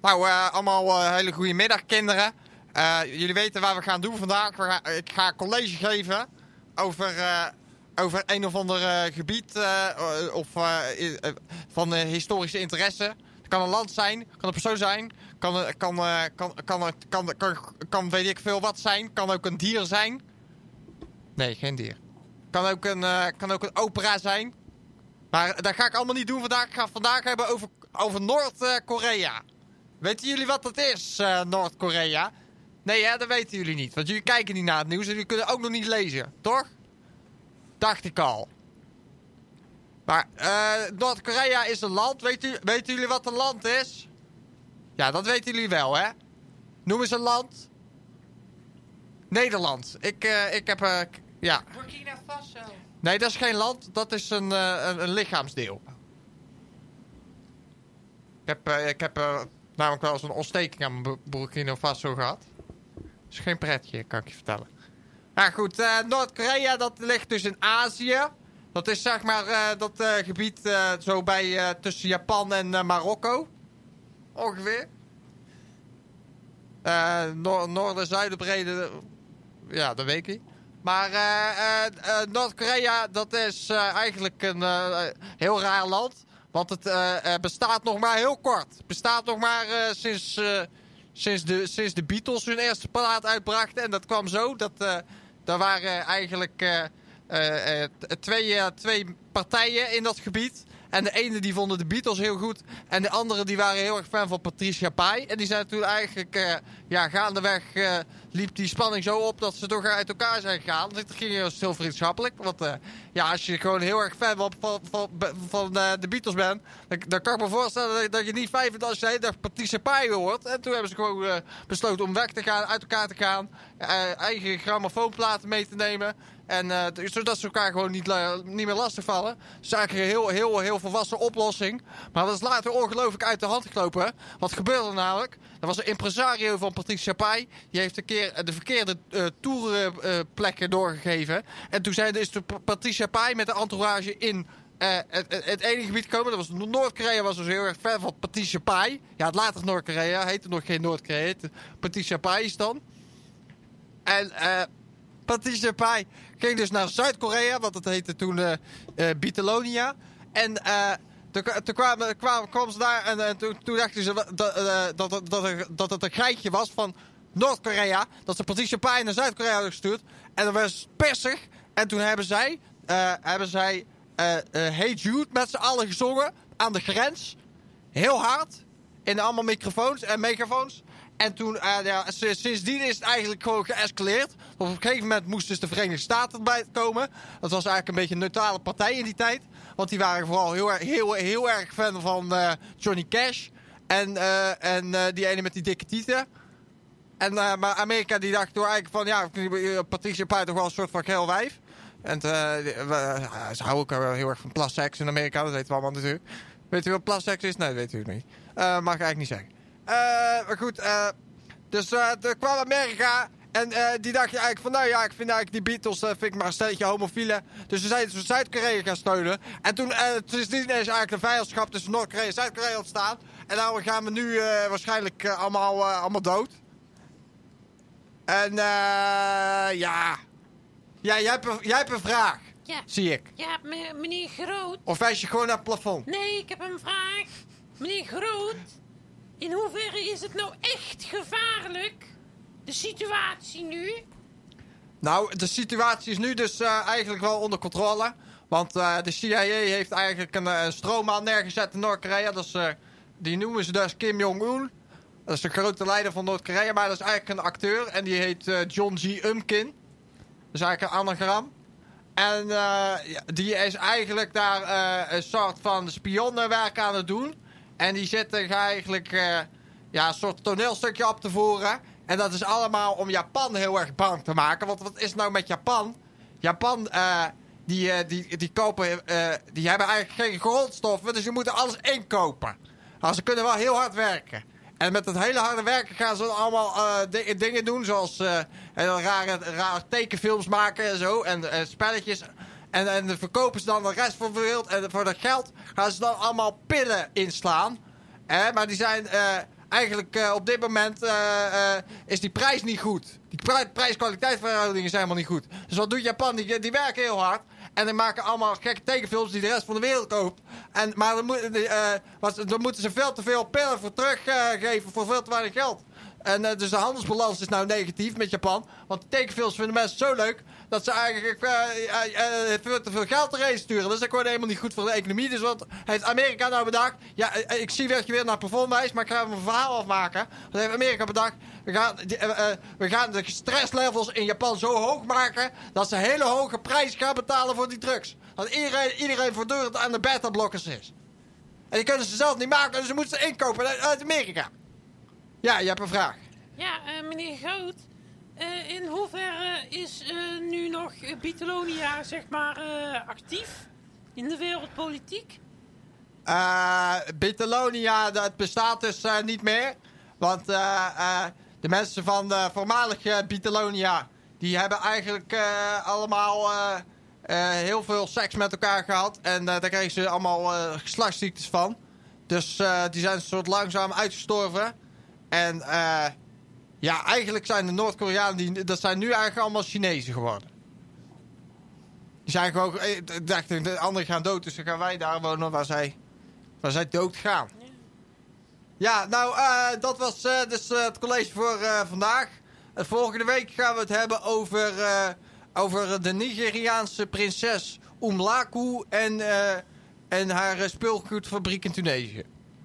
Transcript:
Nou, eh, allemaal eh, hele goede middag, kinderen. Eh, jullie weten wat we gaan doen vandaag. Ik ga college geven over, over een of ander gebied of, van historische interesse. Het kan een land zijn, kan een persoon zijn, kan, kan, kan, kan, kan, kan, kan, weet ik veel wat zijn. Kan ook een dier zijn. Nee, geen dier. Kan ook een, kan ook een opera zijn. Maar dat ga ik allemaal niet doen vandaag. Ik ga het vandaag hebben over, over Noord-Korea. Weten jullie wat dat is, eh, Noord-Korea? Nee, hè, dat weten jullie niet. Want jullie kijken niet naar het nieuws en jullie kunnen ook nog niet lezen, toch? Dacht ik al. Maar eh, Noord-Korea is een land. Weet u, weten jullie wat een land is? Ja, dat weten jullie wel, hè? Noem eens een land. Nederland. Ik, eh, ik heb... eh, k- ja. Burkina Faso. Nee, dat is geen land. Dat is een, eh, een, een lichaamsdeel. Ik heb, ik heb eh, namelijk wel eens een ontsteking aan Burkina Faso gehad. Is geen pretje, kan ik je vertellen. Nou goed, eh, Noord-Korea dat ligt dus in Azië. Dat is zeg maar eh, dat eh, gebied zo bij tussen Japan en Marokko. Ongeveer. Noor- Noorden, zuiden, brede. Ja, dat weet ik. Maar Noord-Korea, dat is eigenlijk een heel raar land. Want het eh, bestaat nog maar heel kort. Het bestaat nog maar eh, sinds, eh, sinds, de, sinds de Beatles hun eerste plaat uitbrachten. En dat kwam zo. Dat, er waren eigenlijk twee, twee partijen in dat gebied. En de ene die vonden de Beatles heel goed. En de andere die waren heel erg fan van Patricia Pai. En die zijn toen eigenlijk, eh, ja, gaandeweg eh, liep die spanning zo op dat ze toch uit elkaar zijn gegaan. Het ging heel vriendschappelijk. Want eh, ja, als je gewoon heel erg fan van, van, van, de Beatles bent, dan, dan kan ik me voorstellen dat, dat je niet vindt als je Patricia Pai hoort. En toen hebben ze gewoon besloten om weg te gaan, uit elkaar te gaan. eigen grammofoonplaten mee te nemen. En eh, d- zodat ze elkaar gewoon niet, la- niet meer lastigvallen. Dat is eigenlijk een heel, heel, heel volwassen oplossing. Maar dat is later ongelooflijk uit de hand gelopen. Wat gebeurde namelijk? Er was een impresario van Patricia Pai. Die heeft een keer eh, de verkeerde eh tourplekken doorgegeven. En toen zijn dus de Pa- Patricia Pai met de entourage in eh, het, ene gebied gekomen. Dat was Noord-Korea was dus heel erg fan van Patricia Pai. Ja, het later Noord-Korea heette nog geen Noord-Korea. Patricia Pai is dan. En eh Patricia Pai ging dus naar Zuid-Korea, want dat heette toen Bitelonia. En eh, toen, toen kwamen, kwamen, kwam ze daar en toen, dachten ze dat, dat, dat, dat, het een geitje was van Noord-Korea. Dat ze Patricia Pai naar Zuid-Korea hadden gestuurd. En dat was pissig. En toen hebben zij, hebben zij Hey Jude met z'n allen gezongen aan de grens. Heel hard. In allemaal microfoons en megafoons. En toen, eh, ja, sindsdien is het eigenlijk gewoon geëscaleerd. Op een gegeven moment moest dus de Verenigde Staten erbij komen. Dat was eigenlijk een beetje een neutrale partij in die tijd. Want die waren vooral heel, erg- heel, heel erg fan van eh, Johnny Cash. En, eh, en die ene met die dikke tieten. En, maar Amerika die dacht door eigenlijk van, ja, Patricia Pai toch wel een soort van geil wijf. En ze houden ook wel heel erg van plasseks in Amerika, dat weten we allemaal natuurlijk. Weet u wat plasseks is? Nee, dat weet u niet. Mag ik eigenlijk niet zeggen. Eh, maar goed, eh, dus eh er kwam Amerika en die dacht je eigenlijk van, nou ja, ik vind eigenlijk die Beatles, vind ik maar een stelletje homofielen. Dus ze zijn dus Zuid-Korea gaan steunen. En toen, eh sindsdien is eigenlijk de vijandschap tussen Noord-Korea en Zuid-Korea ontstaan. En nou gaan we nu waarschijnlijk allemaal, allemaal dood. En eh ja. Ja, jij hebt, een, jij hebt een vraag, Ja, zie ik. ja me- meneer Groot. Of wijs je gewoon naar het plafond? Nee, ik heb een vraag. Meneer Groot, in hoeverre is het nou echt gevaarlijk? De situatie nu? Nou, de situatie is nu dus eh, eigenlijk wel onder controle. Want eh, de CIA heeft eigenlijk een, eh, een stroomman neergezet in Noord-Korea. Is, eh, die noemen ze dus Kim Jong-un. Dat is de grote leider van Noord-Korea. Maar dat is eigenlijk een acteur. En die heet eh, John G. Umkin. Dat is eigenlijk een anagram. En eh, die is eigenlijk daar eh, een soort van spionnenwerk aan het doen. En die zit er eigenlijk eh, ja, een soort toneelstukje op te voeren. En dat is allemaal om Japan heel erg bang te maken. Want wat is nou met Japan? Japan, eh, die, eh, die, die kopen, die hebben eigenlijk geen grondstoffen. Dus die moeten alles inkopen. Nou, ze kunnen wel heel hard werken. En met dat hele harde werken gaan ze allemaal di- dingen doen. Zoals rare, rare tekenfilms maken en zo. En spelletjes. En, en dan verkopen ze dan de rest van de wereld. En voor dat geld gaan ze dan allemaal pillen inslaan. Eh, maar die zijn eh, eigenlijk eh, op dit moment eh, eh, is die prijs niet goed. Die pri- prijs-kwaliteitverhoudingen zijn helemaal niet goed. Dus wat doet Japan? Die, die werken heel hard. En die maken allemaal gekke tekenfilms die de rest van de wereld koopt. En, maar dan, eh, dan moeten ze veel te veel pillen voor teruggeven voor veel te weinig geld. En eh, dus de handelsbalans is nou negatief met Japan. Want tekenfilms vinden mensen zo leuk dat ze eigenlijk eh, eh, te veel geld erheen sturen. Dat is ook gewoon helemaal niet goed voor de economie. Dus wat heeft Amerika nou bedacht? Ja, ik zie dat je weer naar performance, maar ik ga mijn verhaal afmaken. Wat heeft Amerika bedacht? We gaan, die, we gaan de stresslevels in Japan zo hoog maken dat ze hele hoge prijs gaan betalen voor die drugs. Dat iedereen, iedereen voortdurend aan de beta-blokkers is. En die kunnen ze zelf niet maken, dus ze moeten ze inkopen uit Amerika. Ja, je hebt een vraag. Ja, eh, meneer Groot. eh, in hoeverre is eh, nu nog Bitelonia, zeg maar, actief in de wereldpolitiek? Bitalonia, dat bestaat dus niet meer. Want de mensen van de voormalige Bitalonia... die hebben eigenlijk allemaal heel veel seks met elkaar gehad. En daar kregen ze allemaal geslachtsziektes van. Dus die zijn een soort langzaam uitgestorven. En eh, ja, eigenlijk zijn de Noord-Koreanen... Dat zijn nu eigenlijk allemaal Chinezen geworden. Die zijn gewoon... eh, Ik dacht, de anderen gaan dood, dus dan gaan wij daar wonen waar zij, waar zij dood gaan. Ja, nou, eh, dat was eh, dus eh, het college voor eh, vandaag. Eh, volgende week gaan we het hebben over, eh, over de Nigeriaanse prinses Umlaku en, eh, en haar eh, speelgoedfabriek in Tunesië.